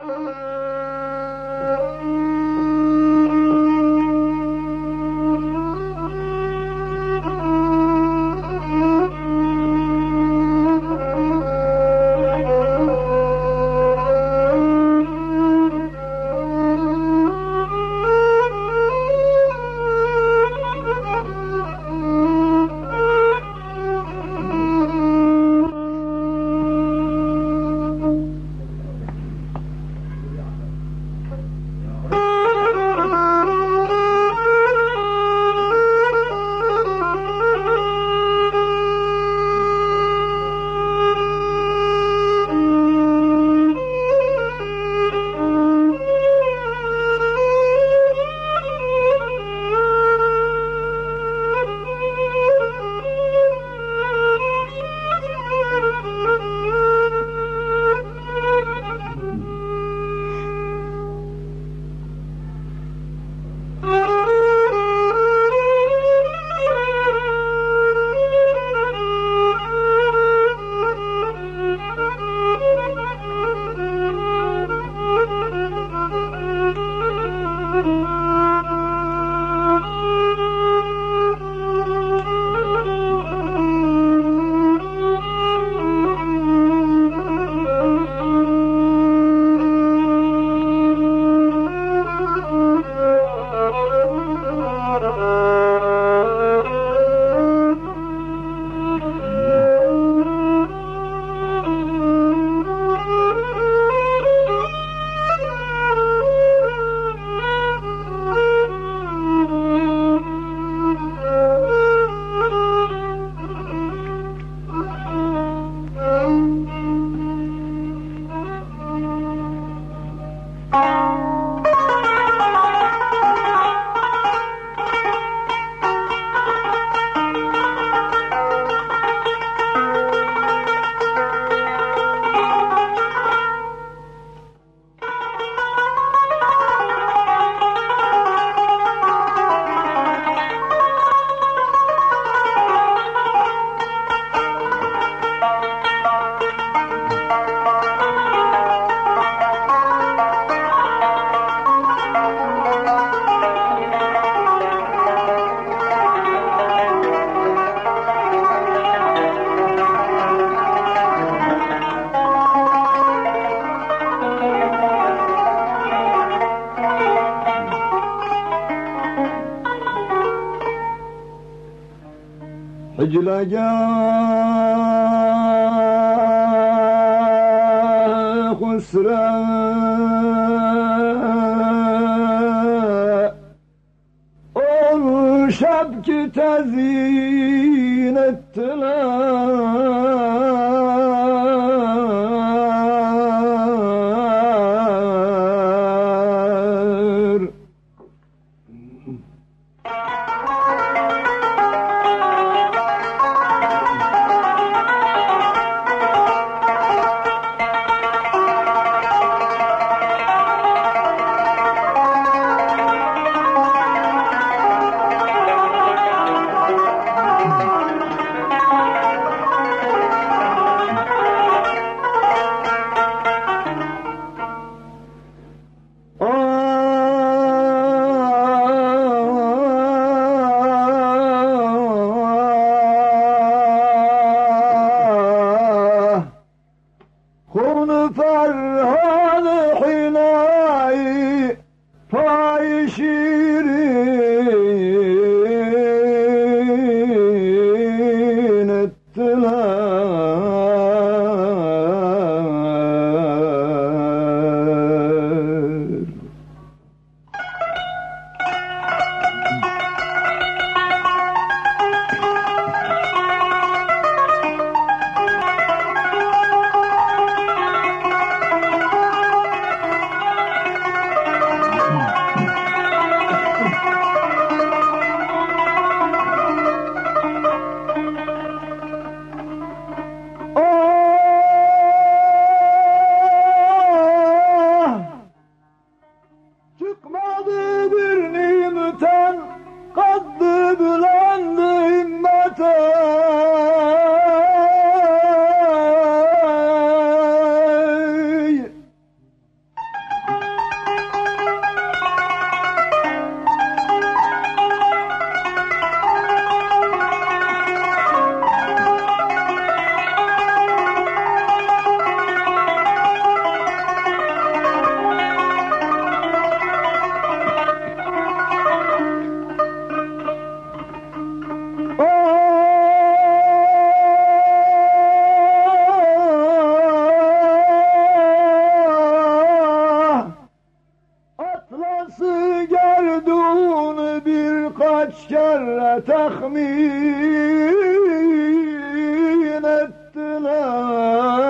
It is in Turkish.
Uhum. Hacıla gâ husrâ Ol şapki tezîn ettiler. unutar الشر تخمين التلال.